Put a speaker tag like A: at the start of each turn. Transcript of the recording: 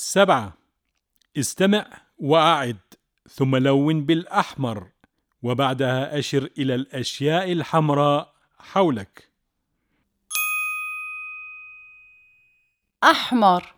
A: سبعة. استمع وأعد ثم لون بالأحمر وبعدها أشر إلى الأشياء الحمراء حولك.
B: أحمر.